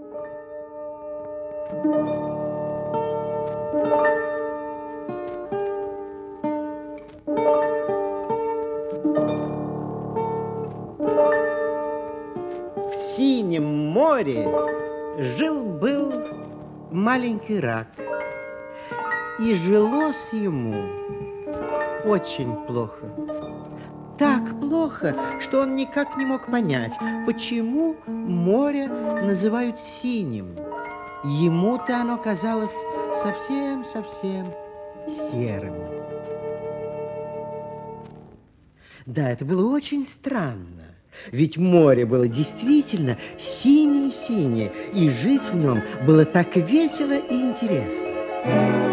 В синем море жил-был маленький рак. И жилось ему очень плохо. Плохо, что он никак не мог понять, почему море называют синим. Ему-то оно казалось совсем-совсем серым. Да, это было очень странно. Ведь море было действительно синее-синее, и жить в нем было так весело и интересно.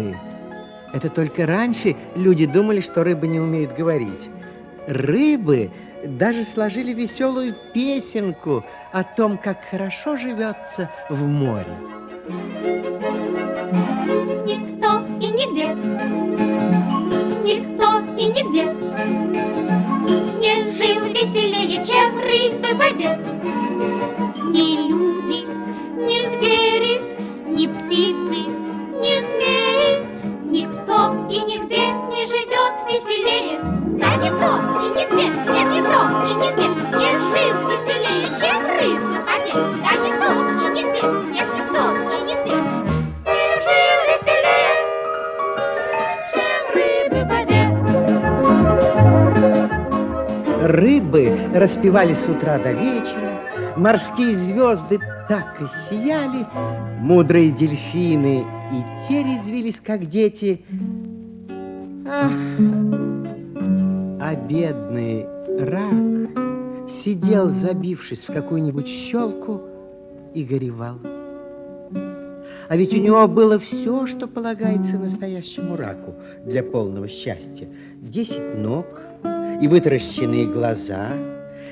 Рыбы – это только раньше люди думали, что рыбы не умеют говорить. Рыбы даже сложили веселую песенку о том, как хорошо живется в море. Никто и нигде, никто и нигде не жил веселее, чем рыбы в воде. Ни люди, ни звери, никто и нигде, нет, никто и нигде не жил веселее, чем рыбы в воде. Да никто и нигде, нет, никто и нигде не жил веселее, чем рыбы в воде. Рыбы распевали с утра до вечера, морские звезды так и сияли, мудрые дельфины и те резвились, как дети. Ах, а бедный рак сидел, забившись в какую-нибудь щелку, и горевал. А ведь у него было все, что полагается настоящему раку для полного счастья. Десять ног и вытаращенные глаза,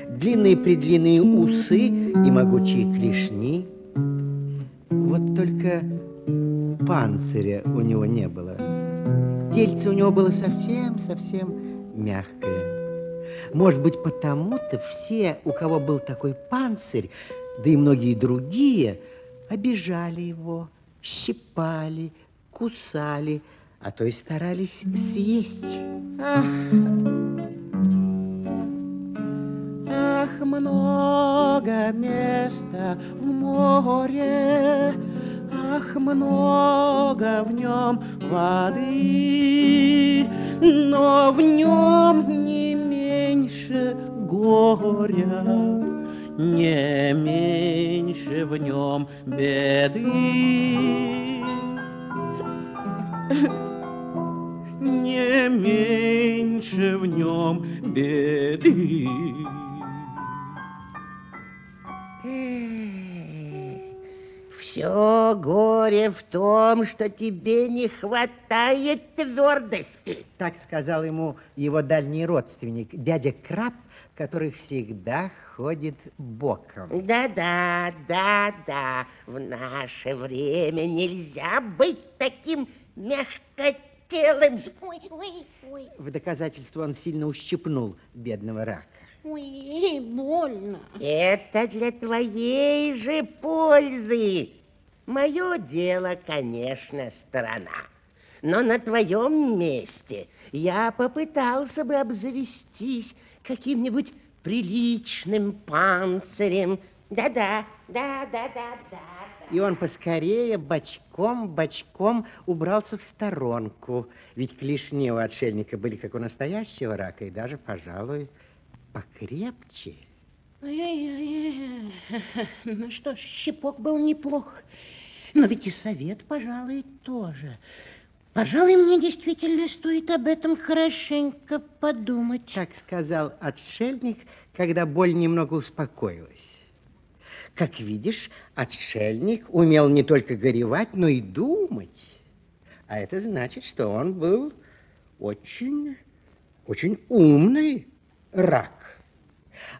длинные-предлинные усы и могучие клешни. Вот только панциря у него не было. Тельце у него было совсем-совсем мягкое. Может быть, потому-то все, у кого был такой панцирь, да и многие другие, обижали его, щипали, кусали, а то и старались съесть. Ах, Ах, много места в море, Ах, много в нем воды, Но в нем не меньше горя, Не меньше в нем беды. Не меньше в нем беды. Все горе в том, что тебе не хватает твердости. Так сказал ему его дальний родственник, дядя Краб, который всегда ходит боком. Да-да, да-да, в наше время нельзя быть таким мягкотелым. Ой, ой, ой, В доказательство он сильно ущипнул бедного рака. ой, больно. Это для твоей же пользы. Мое дело, конечно, страна. Но на твоем месте я попытался бы обзавестись каким-нибудь приличным панцирем. Да-да, да-да-да-да. И он поскорее бочком-бочком убрался в сторонку. Ведь клешни у отшельника были как у настоящего рака, и даже, пожалуй, покрепче. Ну что ж, щипок был неплох. Но ведь и совет, пожалуй, тоже. Пожалуй, мне действительно стоит об этом хорошенько подумать. Так сказал отшельник, когда боль немного успокоилась. Как видишь, отшельник умел не только горевать, но и думать. А это значит, что он был очень, очень умный рак.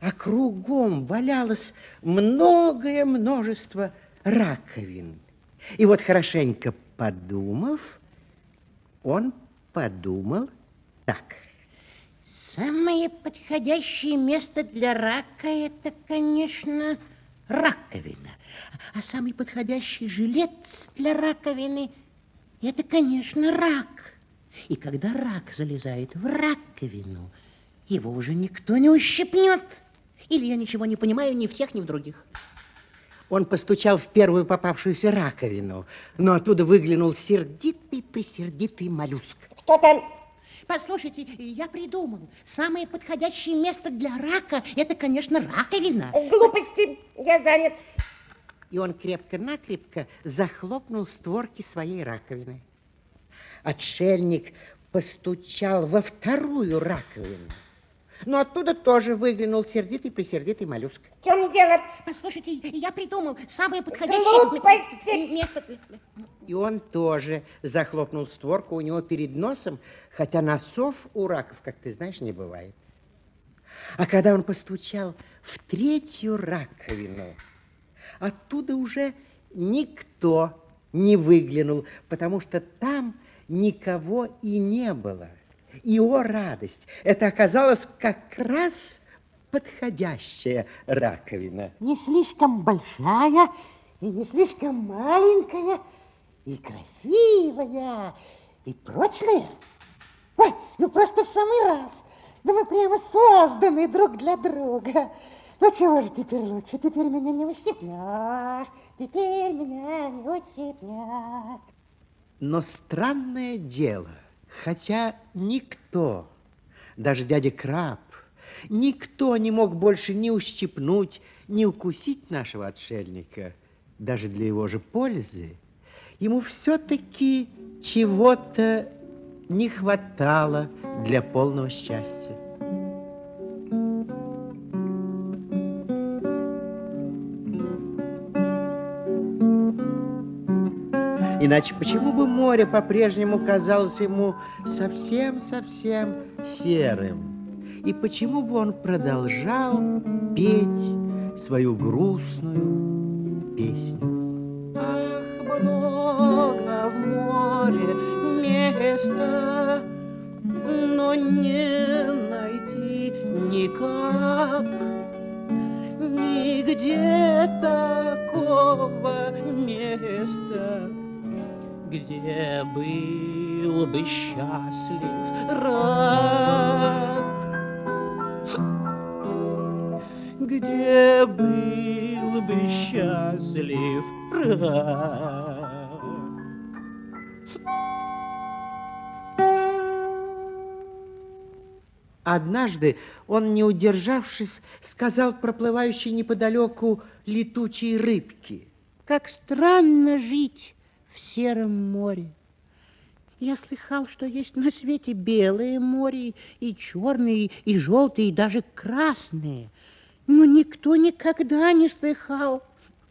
А кругом валялось многое множество раковин. И вот хорошенько подумав, он подумал так. Самое подходящее место для рака это, конечно, раковина. А самый подходящий жилец для раковины это, конечно, рак. И когда рак залезает в раковину, его уже никто не ущипнет. Или я ничего не понимаю ни в тех, ни в других. Он постучал в первую попавшуюся раковину, но оттуда выглянул сердитый-пресердитый моллюск. Кто там? Послушайте, я придумал. Самое подходящее место для рака – это, конечно, раковина. Глупости, я занят. И он крепко-накрепко захлопнул створки своей раковины. Отшельник постучал во вторую раковину. Но оттуда тоже выглянул сердитый-пресердитый моллюск. В чем дело? Послушайте, я придумал самое подходящее Глупости. место. И он тоже захлопнул створку у него перед носом, хотя носов у раков, как ты знаешь, не бывает. А когда он постучал в третью раковину, оттуда уже никто не выглянул, потому что там никого и не было. И, о, радость, это оказалась как раз подходящая раковина. Не слишком большая и не слишком маленькая, и красивая, и прочная. Ой, ну просто в самый раз. Да мы прямо созданы друг для друга. Ну чего же теперь лучше? Теперь меня не ущипнешь. Теперь меня не ущипнешь. Но странное дело, хотя никто, даже дядя Краб, никто не мог больше ни ущипнуть, ни укусить нашего отшельника, даже для его же пользы, ему все-таки чего-то не хватало для полного счастья. Иначе почему бы море по-прежнему казалось ему совсем-совсем серым? И почему бы он продолжал петь свою грустную песню? Ах, много в море места, но не найти никак. Нигде такого места, где был бы счастлив рак. Где был бы счастлив рак. Однажды он, не удержавшись, сказал проплывающей неподалеку летучей рыбке. Как странно жить в сером море. Я слыхал, что есть на свете белое море, и черные, и желтые, и даже красные. Но никто никогда не слыхал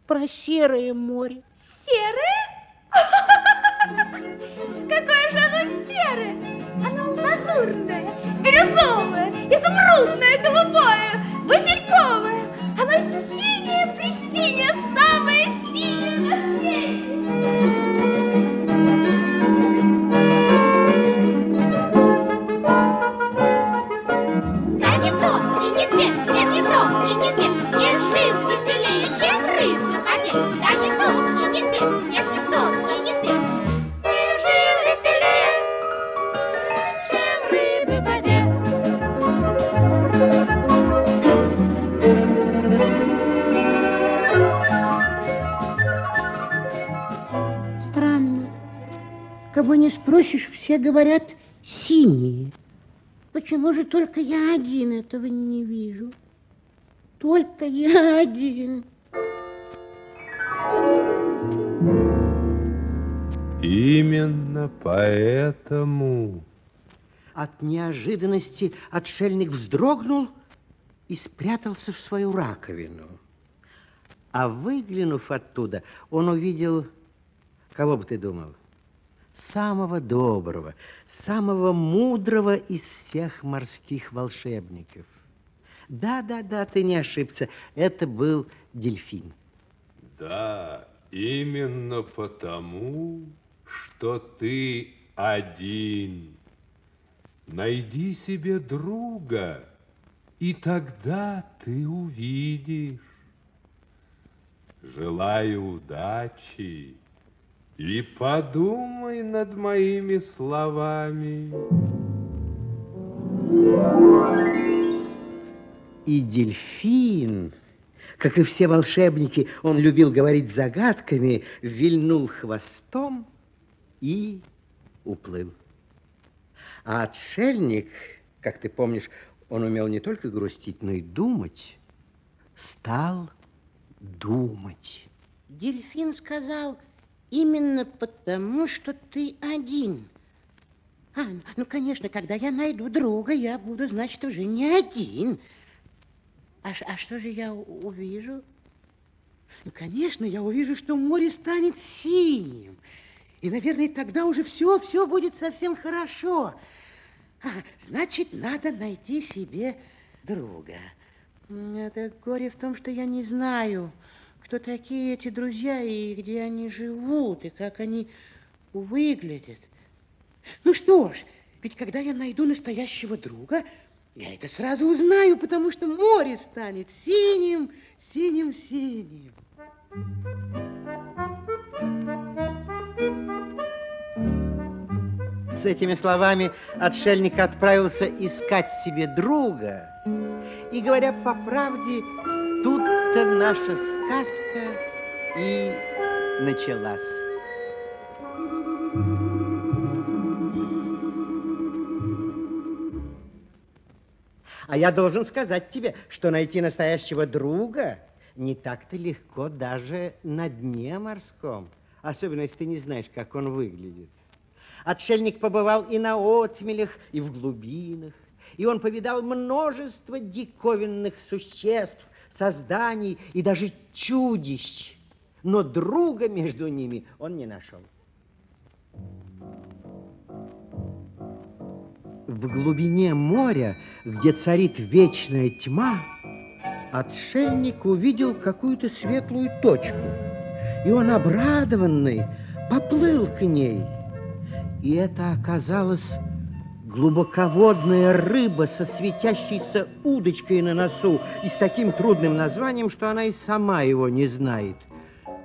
про серое море. Серое? Какое же оно серое! Оно лазурное, бирюзовое, изумрудное, голубое, васильковое. Оно синее, пресинее, самое синее на свете. Нигде не жил веселее, чем рыбы в воде. Да никто и нигде, нет никто и нигде не жил веселее, чем рыбы в воде. Странно. Кого не спросишь, все говорят синие. Почему же только я один этого не вижу? Только я один. Именно поэтому От неожиданности отшельник вздрогнул и спрятался в свою раковину. А выглянув оттуда, он увидел, кого бы ты думал, самого доброго, самого мудрого из всех морских волшебников. Да-да-да, ты не ошибся, это был дельфин. Да, именно потому, что ты один. найди себе друга, и тогда ты увидишь. Желаю удачи и подумай над моими словами. И дельфин, как и все волшебники, он любил говорить загадками, вильнул хвостом и уплыл. А отшельник, как ты помнишь, он умел не только грустить, но и думать, стал думать. Дельфин сказал, именно потому, что ты один. А, ну, конечно, когда я найду друга, я буду, значит, уже не один. А, а что же я увижу? Ну, конечно, я увижу, что море станет синим. И, наверное, тогда уже все, все будет совсем хорошо. А, значит, надо найти себе друга. Это горе в том, что я не знаю, кто такие эти друзья и где они живут, и как они выглядят. Ну что ж, ведь когда я найду настоящего друга, я это сразу узнаю, потому что море станет синим, синим, синим. С этими словами отшельник отправился искать себе друга. И, говоря по правде, тут-то наша сказка и началась. А я должен сказать тебе, что найти настоящего друга не так-то легко даже на дне морском. Особенно, если ты не знаешь, как он выглядит. Отшельник побывал и на отмелях, и в глубинах. И он повидал множество диковинных существ, созданий и даже чудищ. Но друга между ними он не нашел. В глубине моря, где царит вечная тьма, отшельник увидел какую-то светлую точку. И он, обрадованный, поплыл к ней. И это оказалась глубоководная рыба со светящейся удочкой на носу и с таким трудным названием, что она и сама его не знает.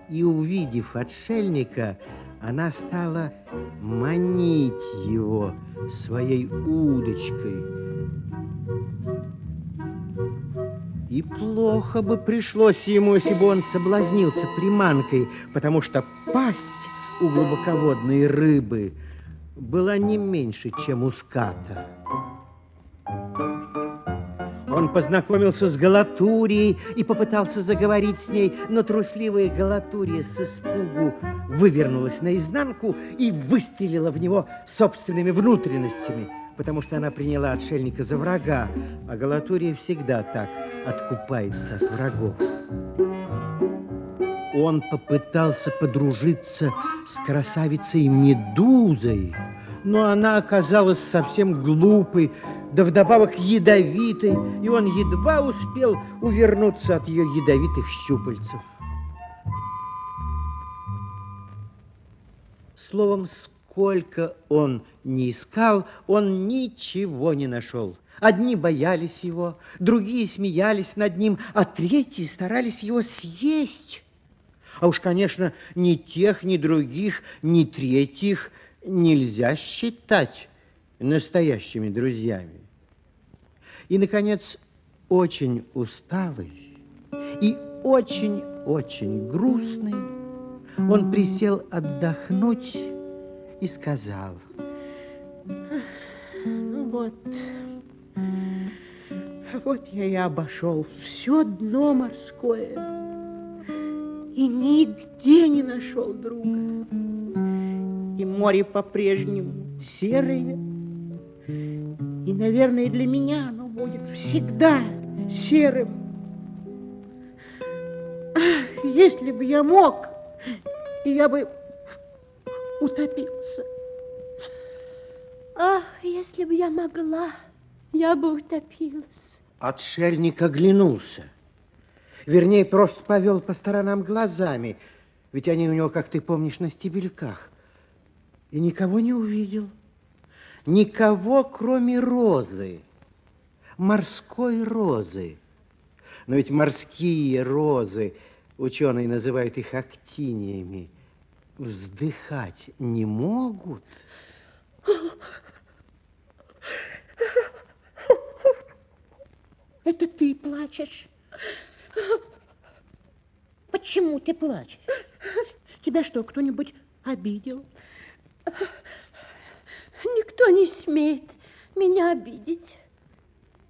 И увидев отшельника, она стала манить его своей удочкой. И плохо бы пришлось ему, если бы он соблазнился приманкой, потому что пасть у глубоководной рыбы была не меньше, чем у ската. Он познакомился с Галатурией и попытался заговорить с ней, но трусливая Галатурия с испугу вывернулась наизнанку и выстрелила в него собственными внутренностями, потому что она приняла отшельника за врага, а Галатурия всегда так откупается от врагов. Он попытался подружиться с красавицей Медузой, но она оказалась совсем глупой, да вдобавок ядовитой, и он едва успел увернуться от ее ядовитых щупальцев. Словом, сколько он не искал, он ничего не нашел. Одни боялись его, другие смеялись над ним, а третьи старались его съесть. А уж, конечно, ни тех, ни других, ни третьих нельзя считать настоящими друзьями. И, наконец, очень усталый и очень-очень грустный, он присел отдохнуть и сказал. Ну вот, вот я и обошел все дно морское и нигде не нашел друга. И море по-прежнему серое, и, наверное, для меня оно будет всегда серым. Ах, если бы я мог, я бы утопился. Ах, если бы я могла, я бы утопилась. Отшельник оглянулся. Вернее, просто повел по сторонам глазами, ведь они у него, как ты помнишь, на стебельках. И никого не увидел. никого, кроме розы, морской розы. Но ведь морские розы, ученые называют их актиниями, вздыхать не могут. Это ты плачешь? Почему ты плачешь? Тебя что, кто-нибудь обидел? Никто не смеет меня обидеть.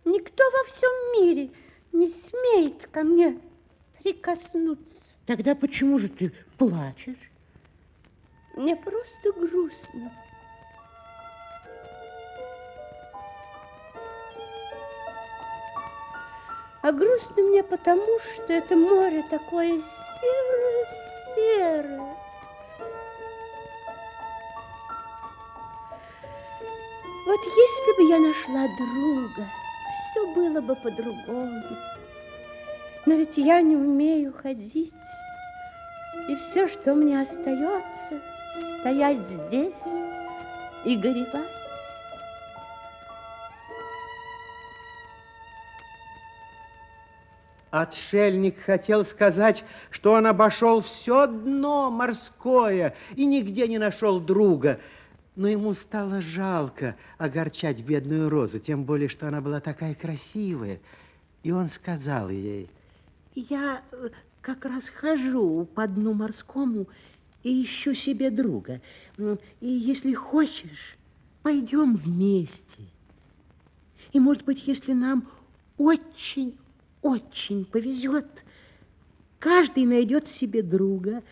Никто во всем мире не смеет ко мне прикоснуться. Тогда почему же ты плачешь? Мне просто грустно. А грустно мне потому, что это море такое серое-серое. Вот если бы я нашла друга, все было бы по-другому. Но ведь я не умею ходить. И все, что мне остается, стоять здесь и горевать. Отшельник хотел сказать, что он обошел все дно морское и нигде не нашел друга. Но ему стало жалко огорчать бедную Розу, тем более, что она была такая красивая. И он сказал ей... Я э, как раз хожу по дну морскому и ищу себе друга. И если хочешь, пойдем вместе. И, может быть, если нам очень очень повезет, каждый найдет себе друга,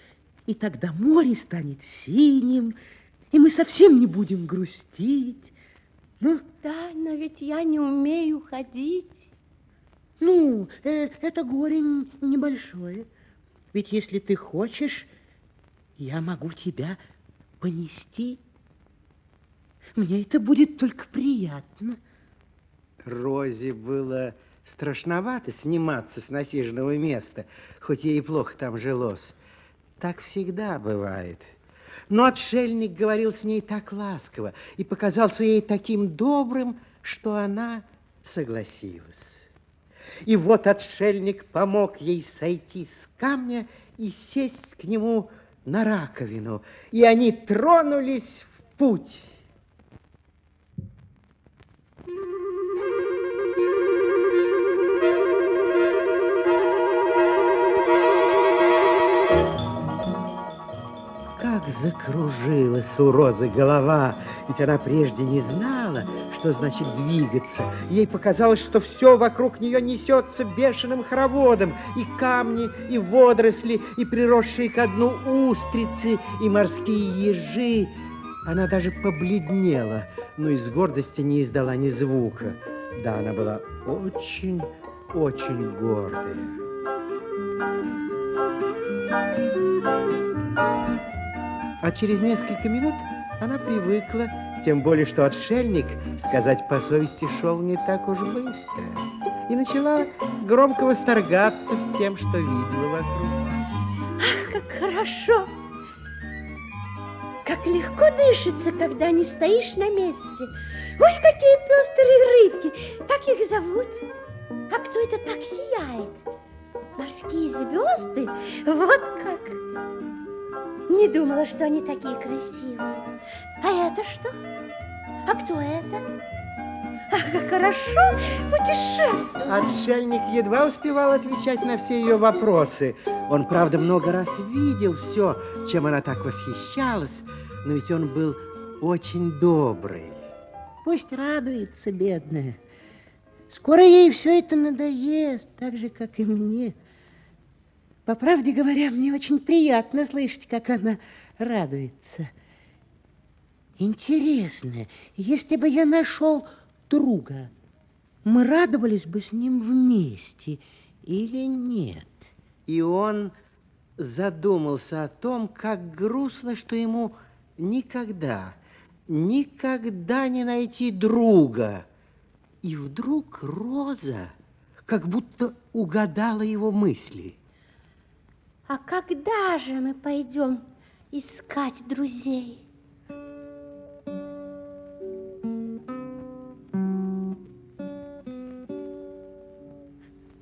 и тогда море станет синим, и мы совсем не будем грустить. Ну? Да, но ведь я не умею ходить. Ну, э, это горе небольшое. Ведь если ты хочешь, я могу тебя понести. Мне это будет только приятно. Розе было Страшновато сниматься с насиженного места, хоть ей и плохо там жилось. Так всегда бывает. Но отшельник говорил с ней так ласково и показался ей таким добрым, что она согласилась. И вот отшельник помог ей сойти с камня и сесть к нему на раковину, и они тронулись в путь. Как закружилась у Розы голова, ведь она прежде не знала, что значит двигаться. Ей показалось, что все вокруг нее несется бешеным хороводом, и камни, и водоросли, и приросшие ко дну устрицы, и морские ежи. Она даже побледнела, но из гордости не издала ни звука. Да, она была очень, очень гордая. А через несколько минут она привыкла, тем более, что отшельник, сказать по совести, шел не так уж быстро. И начала громко восторгаться всем, что видела вокруг. Ах, как хорошо! Как легко дышится, когда не стоишь на месте. Ой, какие пестрые рыбки! Как их зовут? А кто это так сияет? Морские звезды? Вот как! Не думала, что они такие красивые. А это что? А кто это? Ах, как хорошо путешествовать. Отшельник едва успевал отвечать на все ее вопросы. Он, правда, много раз видел все, чем она так восхищалась, но ведь он был очень добрый. Пусть радуется, бедная. Скоро ей все это надоест, так же, как и мне. По правде говоря, мне очень приятно слышать, как она радуется. Интересно, если бы я нашел друга, мы радовались бы с ним вместе или нет? И он задумался о том, как грустно, что ему никогда, никогда не найти друга. И вдруг Роза как будто угадала его мысли – а когда же мы пойдем искать друзей?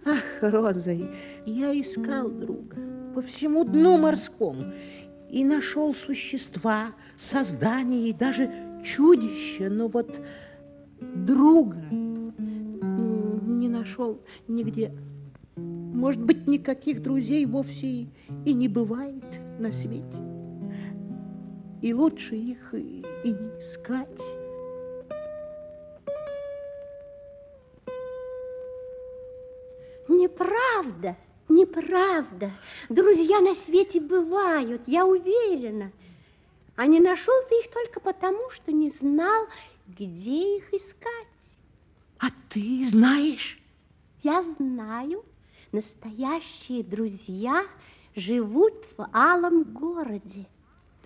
Ах, Роза, я искал друга по всему дну морскому и нашел существа, создания и даже чудища, но вот друга не нашел нигде. Может быть, никаких друзей вовсе и, не бывает на свете. И лучше их и, и не искать. Неправда, неправда. Друзья на свете бывают, я уверена. А не нашел ты их только потому, что не знал, где их искать. А ты знаешь? Я знаю, настоящие друзья живут в алом городе.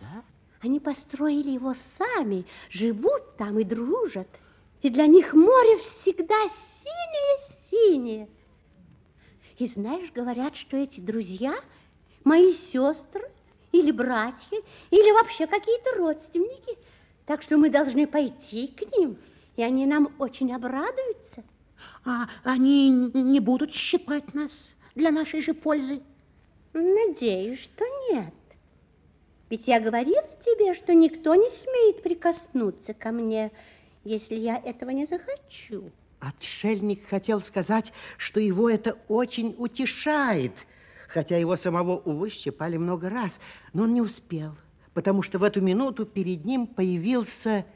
Да? Они построили его сами, живут там и дружат. И для них море всегда синее-синее. И знаешь, говорят, что эти друзья мои сестры или братья, или вообще какие-то родственники. Так что мы должны пойти к ним, и они нам очень обрадуются. А они не будут щипать нас для нашей же пользы? Надеюсь, что нет. Ведь я говорила тебе, что никто не смеет прикоснуться ко мне, если я этого не захочу. Отшельник хотел сказать, что его это очень утешает, хотя его самого, увы, щипали много раз, но он не успел, потому что в эту минуту перед ним появился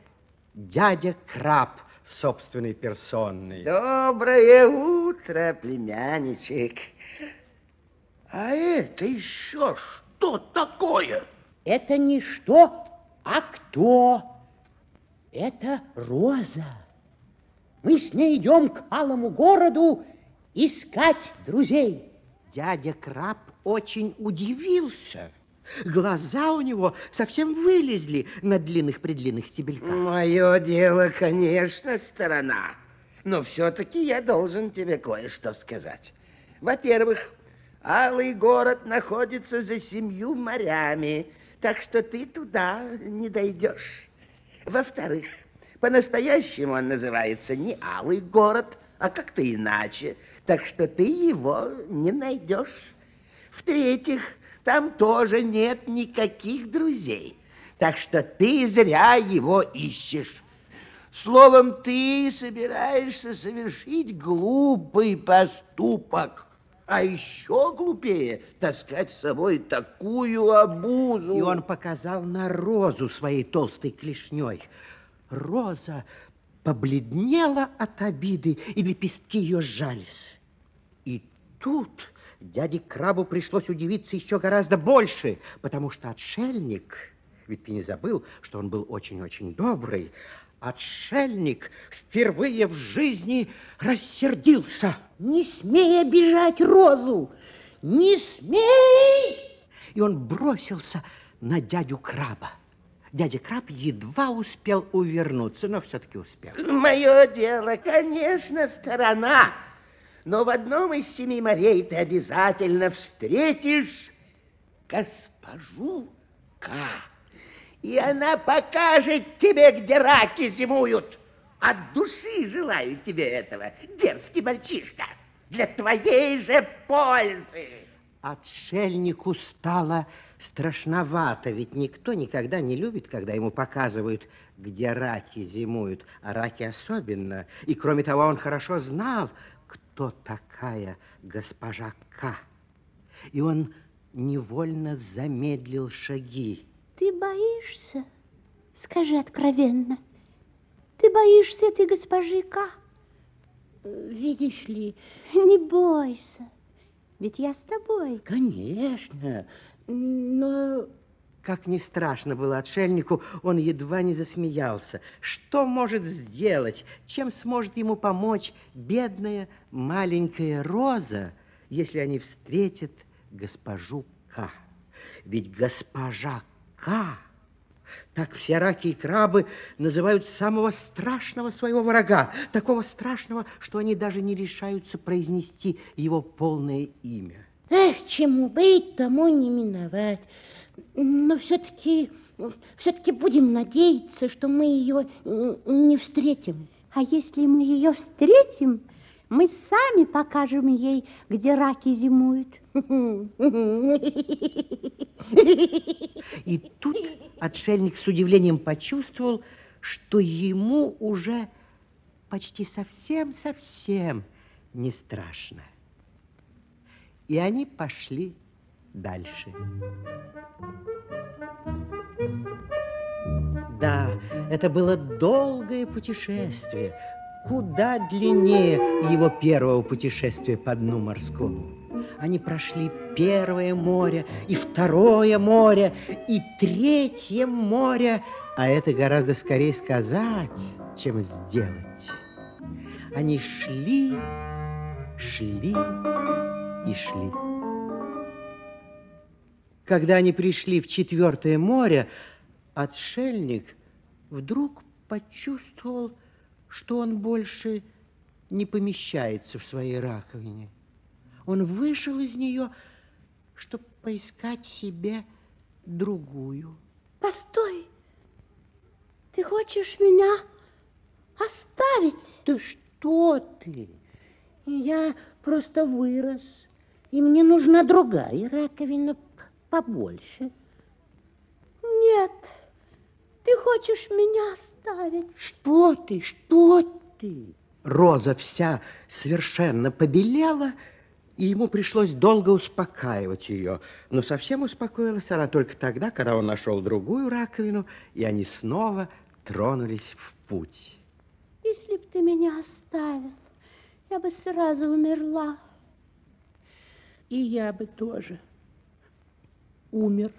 дядя Краб собственной персоной. Доброе утро, племянничек. А это еще что такое? Это не что, а кто. Это Роза. Мы с ней идем к алому городу искать друзей. Дядя Краб очень удивился. Глаза у него совсем вылезли на длинных-предлинных стебельках. Мое дело, конечно, сторона. Но все-таки я должен тебе кое-что сказать. Во-первых, Алый город находится за семью морями, так что ты туда не дойдешь. Во-вторых, по-настоящему он называется не Алый город, а как-то иначе, так что ты его не найдешь. В-третьих, там тоже нет никаких друзей, так что ты зря его ищешь. Словом, ты собираешься совершить глупый поступок. А еще глупее таскать с собой такую обузу. И он показал на розу своей толстой клешней. Роза побледнела от обиды, и лепестки ее сжались. И тут дяде Крабу пришлось удивиться еще гораздо больше, потому что отшельник, ведь ты не забыл, что он был очень-очень добрый, отшельник впервые в жизни рассердился. Не смей обижать Розу! Не смей! И он бросился на дядю Краба. Дядя Краб едва успел увернуться, но все-таки успел. Мое дело, конечно, сторона. Но в одном из семи морей ты обязательно встретишь госпожу К. И она покажет тебе, где раки зимуют. От души желаю тебе этого, дерзкий мальчишка, для твоей же пользы. Отшельнику стало страшновато, ведь никто никогда не любит, когда ему показывают, где раки зимуют, а раки особенно. И кроме того, он хорошо знал, кто такая госпожа К. И он невольно замедлил шаги. Ты боишься? Скажи откровенно. Ты боишься этой госпожи К? Видишь ли... Не бойся, ведь я с тобой. Конечно, но... Как не страшно было отшельнику, он едва не засмеялся. Что может сделать, чем сможет ему помочь бедная маленькая Роза, если они встретят госпожу К? Ведь госпожа К, так все раки и крабы называют самого страшного своего врага, такого страшного, что они даже не решаются произнести его полное имя. Эх, чему быть, тому не миновать. Но все-таки все-таки будем надеяться, что мы ее не встретим. А если мы ее встретим, Мы сами покажем ей, где раки зимуют. И тут отшельник с удивлением почувствовал, что ему уже почти совсем-совсем не страшно. И они пошли дальше. Да, это было долгое путешествие, куда длиннее его первого путешествия по дну морскому. Они прошли первое море, и второе море, и третье море, а это гораздо скорее сказать, чем сделать. Они шли, шли и шли. Когда они пришли в четвертое море, отшельник вдруг почувствовал, что он больше не помещается в своей раковине. Он вышел из нее, чтобы поискать себе другую. Постой, ты хочешь меня оставить? Да что ты? Я просто вырос, и мне нужна другая раковина побольше. Нет, ты хочешь меня оставить? Что ты, что ты? Роза вся совершенно побелела, и ему пришлось долго успокаивать ее. Но совсем успокоилась она только тогда, когда он нашел другую раковину, и они снова тронулись в путь. Если б ты меня оставил, я бы сразу умерла. И я бы тоже умер.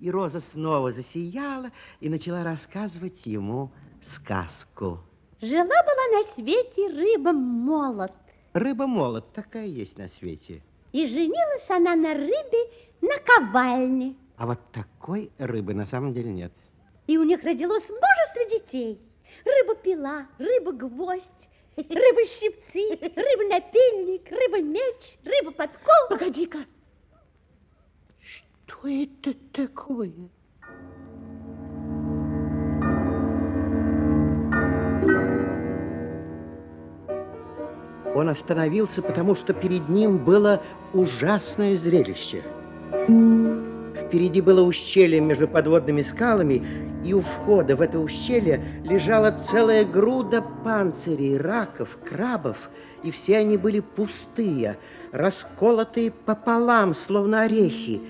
И Роза снова засияла и начала рассказывать ему сказку. Жила-была на свете рыба-молот. Рыба-молот такая есть на свете. И женилась она на рыбе на ковальне. А вот такой рыбы на самом деле нет. И у них родилось множество детей. Рыба-пила, рыба-гвоздь, рыба-щипцы, рыба-напильник, рыба-меч, рыба-подкол. Погоди-ка. Что это такое? Он остановился, потому что перед ним было ужасное зрелище. Впереди было ущелье между подводными скалами, и у входа в это ущелье лежала целая груда панцирей, раков, крабов, и все они были пустые, расколотые пополам, словно орехи,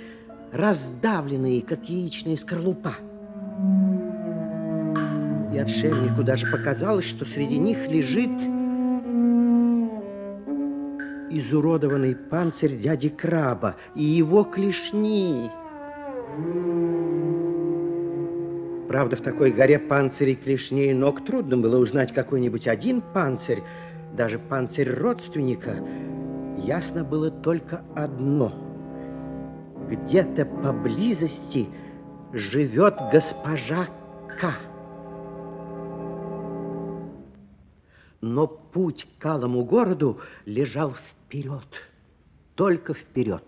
раздавленные, как яичная скорлупа. И отшельнику даже показалось, что среди них лежит изуродованный панцирь дяди Краба и его клешни. Правда, в такой горе панцирей, клешней ног трудно было узнать какой-нибудь один панцирь, даже панцирь родственника. Ясно было только одно. Где-то поблизости живет госпожа К. Но путь к Алому городу лежал вперед, только вперед.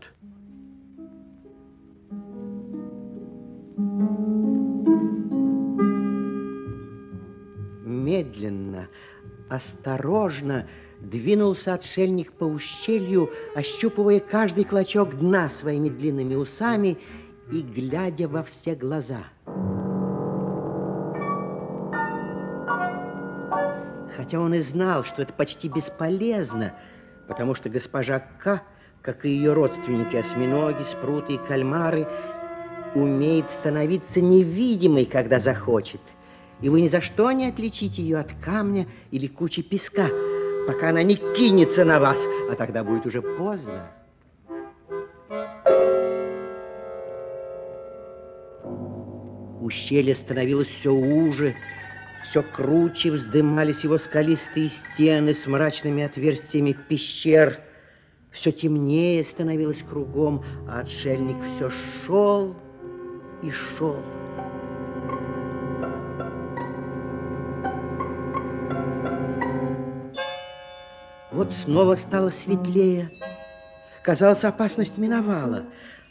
Медленно, осторожно двинулся отшельник по ущелью, ощупывая каждый клочок дна своими длинными усами и глядя во все глаза. Хотя он и знал, что это почти бесполезно, потому что госпожа К, как и ее родственники осьминоги, спруты и кальмары, умеет становиться невидимой, когда захочет. И вы ни за что не отличите ее от камня или кучи песка, пока она не кинется на вас, а тогда будет уже поздно. Ущелье становилось все уже, все круче вздымались его скалистые стены с мрачными отверстиями пещер. Все темнее становилось кругом, а отшельник все шел и шел. Вот снова стало светлее. Казалось, опасность миновала.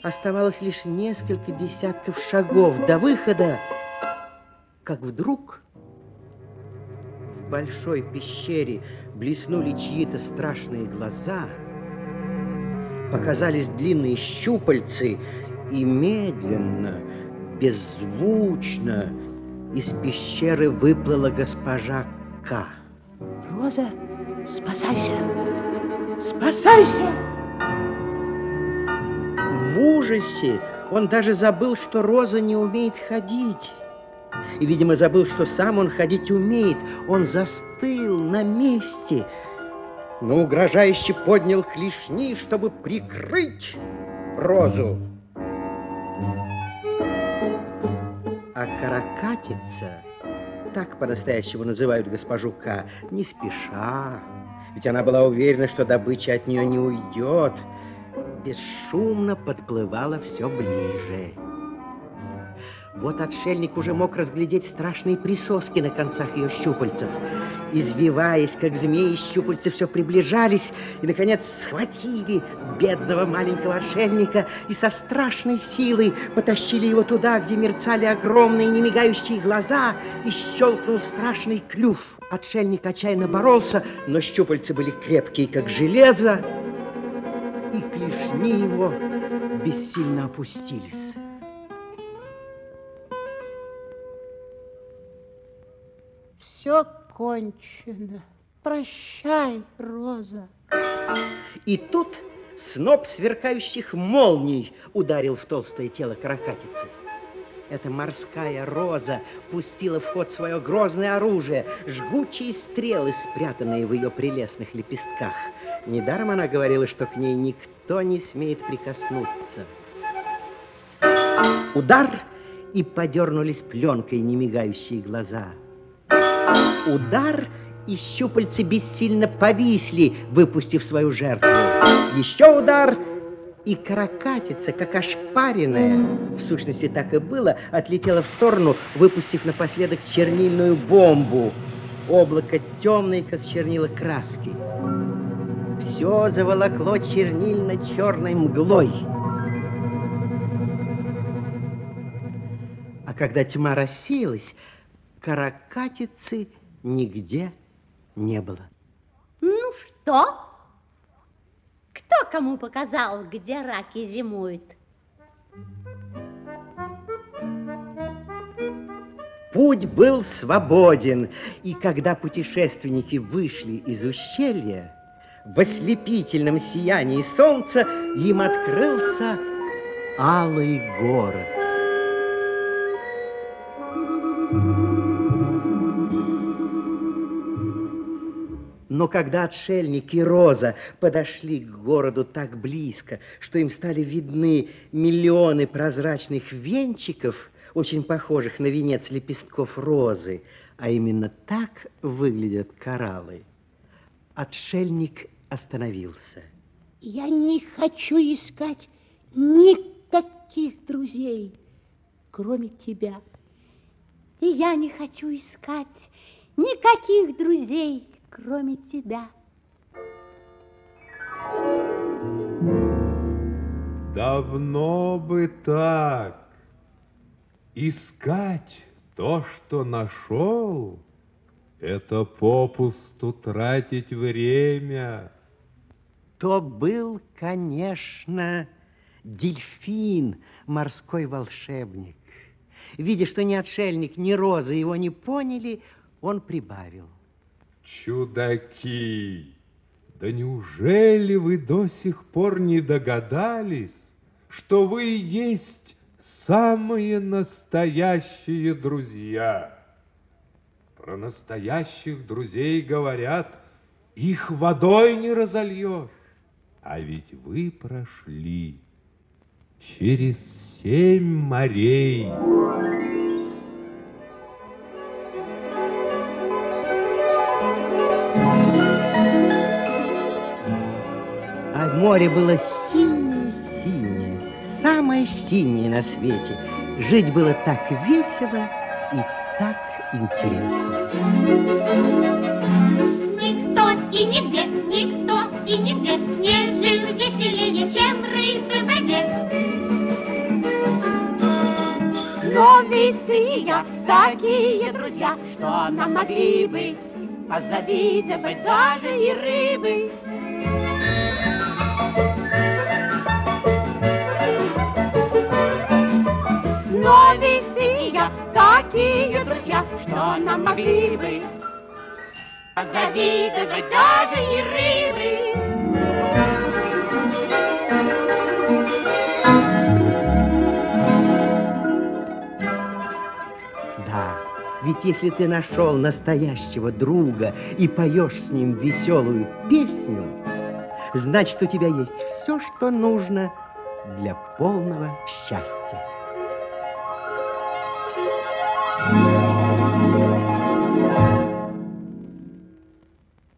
Оставалось лишь несколько десятков шагов до выхода, как вдруг большой пещере блеснули чьи-то страшные глаза, показались длинные щупальцы, и медленно, беззвучно из пещеры выплыла госпожа К. Роза, спасайся! Спасайся! В ужасе он даже забыл, что Роза не умеет ходить. И, видимо, забыл, что сам он ходить умеет. Он застыл на месте, но угрожающе поднял клешни, чтобы прикрыть Розу. А каракатица, так по-настоящему называют госпожу К, не спеша, ведь она была уверена, что добыча от нее не уйдет, бесшумно подплывала все ближе. Вот отшельник уже мог разглядеть страшные присоски на концах ее щупальцев. Извиваясь, как змеи, щупальцы все приближались и, наконец, схватили бедного маленького отшельника и со страшной силой потащили его туда, где мерцали огромные немигающие глаза и щелкнул страшный клюв. Отшельник отчаянно боролся, но щупальцы были крепкие, как железо, и клешни его бессильно опустились. Все кончено. Прощай, Роза. И тут сноп сверкающих молний ударил в толстое тело каракатицы. Эта морская роза пустила в ход свое грозное оружие, жгучие стрелы, спрятанные в ее прелестных лепестках. Недаром она говорила, что к ней никто не смеет прикоснуться. Удар, и подернулись пленкой немигающие глаза. Удар, и щупальцы бессильно повисли, выпустив свою жертву. Еще удар, и каракатица, как ошпаренная, в сущности так и было, отлетела в сторону, выпустив напоследок чернильную бомбу. Облако темное, как чернила краски. Все заволокло чернильно-черной мглой. А когда тьма рассеялась, каракатицы нигде не было. Ну что? Кто кому показал, где раки зимуют? Путь был свободен, и когда путешественники вышли из ущелья, в ослепительном сиянии солнца им открылся алый город. Но когда отшельник и Роза подошли к городу так близко, что им стали видны миллионы прозрачных венчиков, очень похожих на венец лепестков розы, а именно так выглядят кораллы, отшельник остановился. Я не хочу искать никаких друзей, кроме тебя. И я не хочу искать никаких друзей, кроме тебя. Давно бы так. Искать то, что нашел, это попусту тратить время. То был, конечно, дельфин, морской волшебник. Видя, что ни отшельник, ни Роза его не поняли, он прибавил. Чудаки! Да неужели вы до сих пор не догадались, что вы и есть самые настоящие друзья? Про настоящих друзей говорят, их водой не разольешь. А ведь вы прошли через семь морей. Море было синее-синее, самое синее на свете. Жить было так весело и так интересно. Никто и нигде, никто и нигде не жил веселее, чем рыбы в воде. Но ведь ты и я такие друзья, что нам могли бы позавидовать даже и рыбы. Но ведь ты и я такие друзья, что нам могли бы позавидовать даже и рыбы. Да, ведь если ты нашел настоящего друга и поешь с ним веселую песню, значит, у тебя есть все, что нужно для полного счастья.